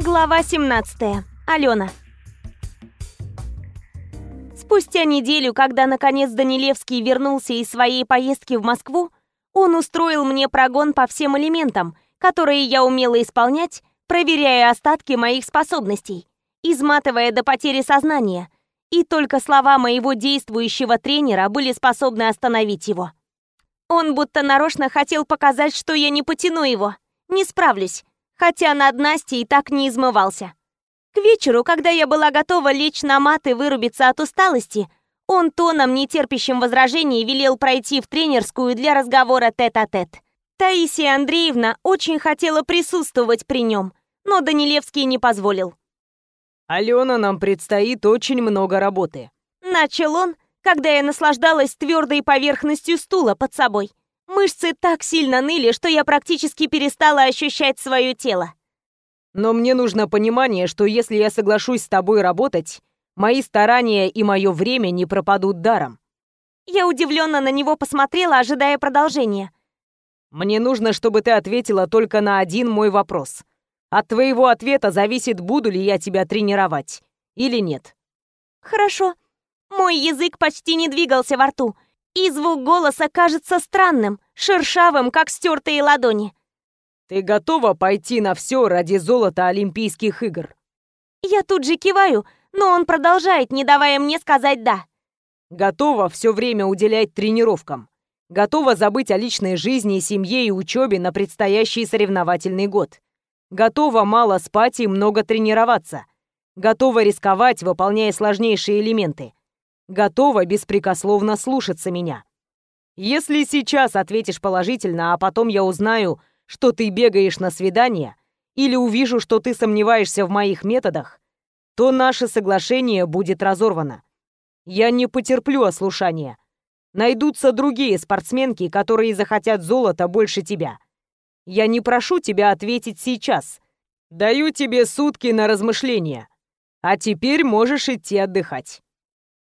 Глава 17. Алена. Спустя неделю, когда наконец Данилевский вернулся из своей поездки в Москву, он устроил мне прогон по всем элементам, которые я умела исполнять, проверяя остатки моих способностей, изматывая до потери сознания, и только слова моего действующего тренера были способны остановить его. Он будто нарочно хотел показать, что я не потяну его, не справлюсь, хотя над Настей так не измывался. К вечеру, когда я была готова лечь на мат и вырубиться от усталости, он тоном, не терпящим возражений, велел пройти в тренерскую для разговора тет-а-тет. -тет. Таисия Андреевна очень хотела присутствовать при нем, но Данилевский не позволил. «Алена, нам предстоит очень много работы», — начал он, когда я наслаждалась твердой поверхностью стула под собой. Мышцы так сильно ныли, что я практически перестала ощущать свое тело. Но мне нужно понимание, что если я соглашусь с тобой работать, мои старания и мое время не пропадут даром. Я удивленно на него посмотрела, ожидая продолжения. Мне нужно, чтобы ты ответила только на один мой вопрос. От твоего ответа зависит, буду ли я тебя тренировать или нет. Хорошо. Мой язык почти не двигался во рту и звук голоса кажется странным, шершавым, как стертые ладони. «Ты готова пойти на все ради золота Олимпийских игр?» Я тут же киваю, но он продолжает, не давая мне сказать «да». «Готова все время уделять тренировкам? Готова забыть о личной жизни, семье и учебе на предстоящий соревновательный год? Готова мало спать и много тренироваться? Готова рисковать, выполняя сложнейшие элементы? готова беспрекословно слушаться меня. Если сейчас ответишь положительно, а потом я узнаю, что ты бегаешь на свидание, или увижу, что ты сомневаешься в моих методах, то наше соглашение будет разорвано. Я не потерплю ослушания. Найдутся другие спортсменки, которые захотят золота больше тебя. Я не прошу тебя ответить сейчас. Даю тебе сутки на размышления. А теперь можешь идти отдыхать.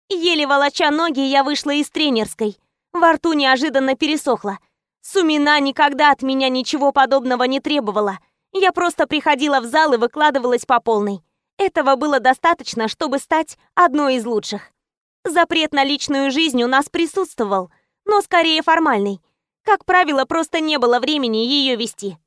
Еле волоча ноги, я вышла из тренерской. Во рту неожиданно пересохло. Сумина никогда от меня ничего подобного не требовала. Я просто приходила в зал и выкладывалась по полной. Этого было достаточно, чтобы стать одной из лучших. Запрет на личную жизнь у нас присутствовал, но скорее формальный. Как правило, просто не было времени ее вести.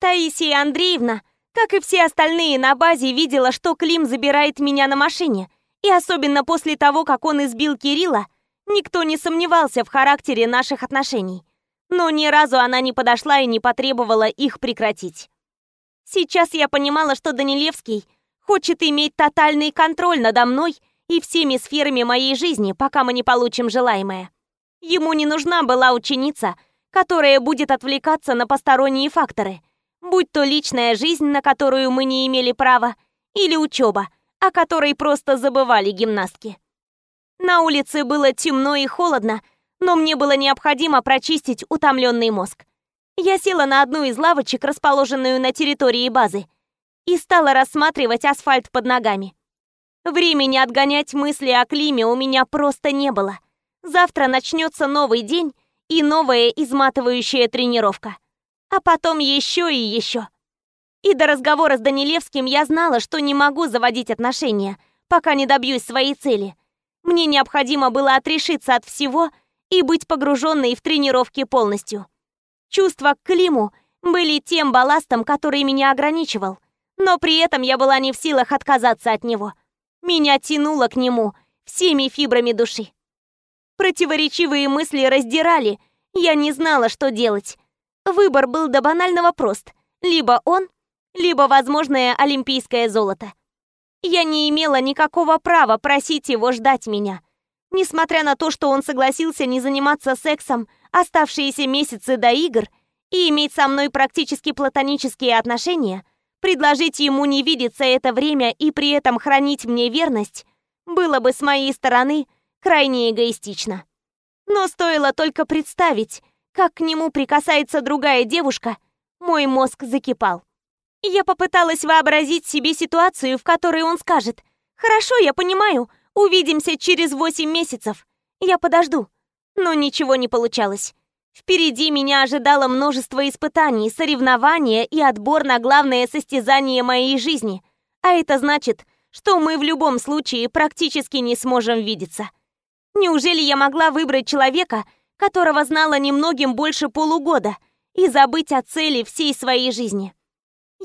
Таисия Андреевна, как и все остальные на базе, видела, что Клим забирает меня на машине – и особенно после того, как он избил Кирилла, никто не сомневался в характере наших отношений. Но ни разу она не подошла и не потребовала их прекратить. Сейчас я понимала, что Данилевский хочет иметь тотальный контроль надо мной и всеми сферами моей жизни, пока мы не получим желаемое. Ему не нужна была ученица, которая будет отвлекаться на посторонние факторы, будь то личная жизнь, на которую мы не имели права, или учеба, о которой просто забывали гимнастки. На улице было темно и холодно, но мне было необходимо прочистить утомленный мозг. Я села на одну из лавочек, расположенную на территории базы, и стала рассматривать асфальт под ногами. Времени отгонять мысли о Климе у меня просто не было. Завтра начнется новый день и новая изматывающая тренировка. А потом еще и еще. И до разговора с Данилевским я знала, что не могу заводить отношения, пока не добьюсь своей цели. Мне необходимо было отрешиться от всего и быть погруженной в тренировки полностью. Чувства к Климу были тем балластом, который меня ограничивал, но при этом я была не в силах отказаться от него. Меня тянуло к нему всеми фибрами души. Противоречивые мысли раздирали, я не знала, что делать. Выбор был до банального прост. Либо он, либо возможное олимпийское золото. Я не имела никакого права просить его ждать меня. Несмотря на то, что он согласился не заниматься сексом оставшиеся месяцы до игр и иметь со мной практически платонические отношения, предложить ему не видеться это время и при этом хранить мне верность было бы с моей стороны крайне эгоистично. Но стоило только представить, как к нему прикасается другая девушка, мой мозг закипал. Я попыталась вообразить себе ситуацию, в которой он скажет «Хорошо, я понимаю, увидимся через восемь месяцев. Я подожду». Но ничего не получалось. Впереди меня ожидало множество испытаний, соревнования и отбор на главное состязание моей жизни. А это значит, что мы в любом случае практически не сможем видеться. Неужели я могла выбрать человека, которого знала немногим больше полугода, и забыть о цели всей своей жизни?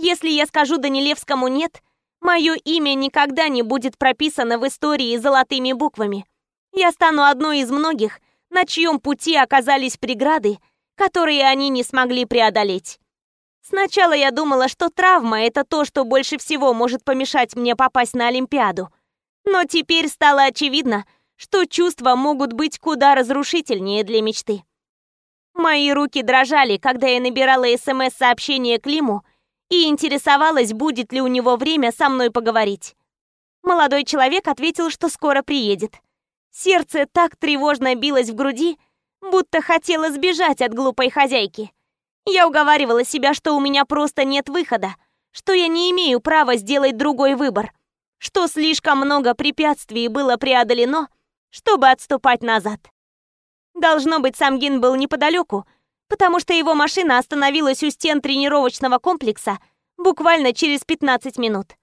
Если я скажу Данилевскому «нет», мое имя никогда не будет прописано в истории золотыми буквами. Я стану одной из многих, на чьем пути оказались преграды, которые они не смогли преодолеть. Сначала я думала, что травма – это то, что больше всего может помешать мне попасть на Олимпиаду. Но теперь стало очевидно – что чувства могут быть куда разрушительнее для мечты. Мои руки дрожали, когда я набирала СМС-сообщение Климу и интересовалась, будет ли у него время со мной поговорить. Молодой человек ответил, что скоро приедет. Сердце так тревожно билось в груди, будто хотело сбежать от глупой хозяйки. Я уговаривала себя, что у меня просто нет выхода, что я не имею права сделать другой выбор, что слишком много препятствий было преодолено, чтобы отступать назад. Должно быть, Самгин был неподалеку, потому что его машина остановилась у стен тренировочного комплекса буквально через 15 минут.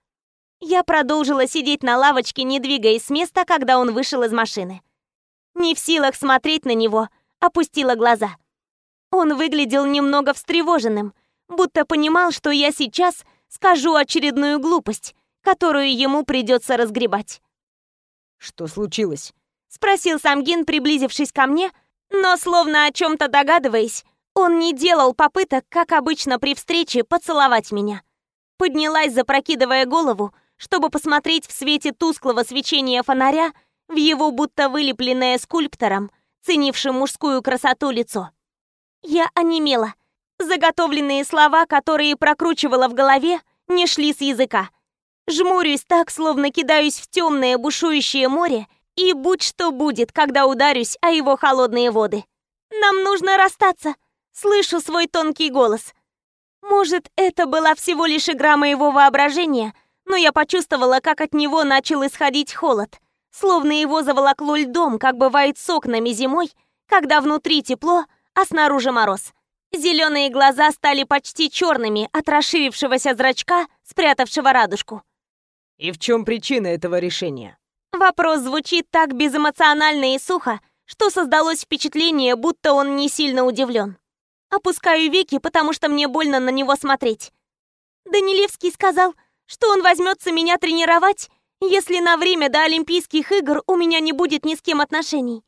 Я продолжила сидеть на лавочке, не двигаясь с места, когда он вышел из машины. Не в силах смотреть на него, опустила глаза. Он выглядел немного встревоженным, будто понимал, что я сейчас скажу очередную глупость, которую ему придется разгребать. «Что случилось?» Спросил Самгин, приблизившись ко мне, но словно о чем-то догадываясь, он не делал попыток, как обычно при встрече, поцеловать меня. Поднялась, запрокидывая голову, чтобы посмотреть в свете тусклого свечения фонаря в его будто вылепленное скульптором, ценившим мужскую красоту лицо. Я онемела. Заготовленные слова, которые прокручивала в голове, не шли с языка. Жмурюсь так, словно кидаюсь в темное бушующее море и будь что будет, когда ударюсь о его холодные воды. Нам нужно расстаться. Слышу свой тонкий голос. Может, это была всего лишь игра моего воображения, но я почувствовала, как от него начал исходить холод, словно его заволокло льдом, как бывает с окнами зимой, когда внутри тепло, а снаружи мороз. Зеленые глаза стали почти черными от расширившегося зрачка, спрятавшего радужку. «И в чем причина этого решения?» Вопрос звучит так безэмоционально и сухо, что создалось впечатление, будто он не сильно удивлен. Опускаю веки, потому что мне больно на него смотреть. Данилевский сказал, что он возьмется меня тренировать, если на время до Олимпийских игр у меня не будет ни с кем отношений.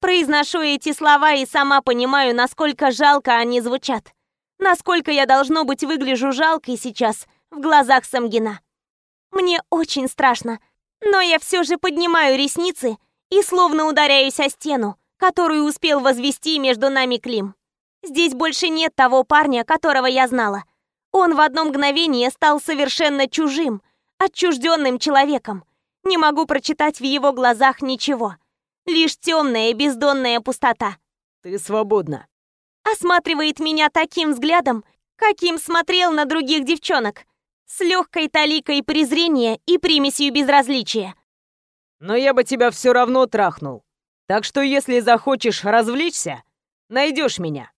Произношу эти слова и сама понимаю, насколько жалко они звучат. Насколько я, должно быть, выгляжу жалкой сейчас в глазах Самгина. Мне очень страшно, но я все же поднимаю ресницы и словно ударяюсь о стену, которую успел возвести между нами Клим. Здесь больше нет того парня, которого я знала. Он в одно мгновение стал совершенно чужим, отчужденным человеком. Не могу прочитать в его глазах ничего. Лишь темная бездонная пустота. «Ты свободна». Осматривает меня таким взглядом, каким смотрел на других девчонок с легкой таликой презрения и примесью безразличия. Но я бы тебя все равно трахнул. Так что если захочешь развлечься, найдешь меня.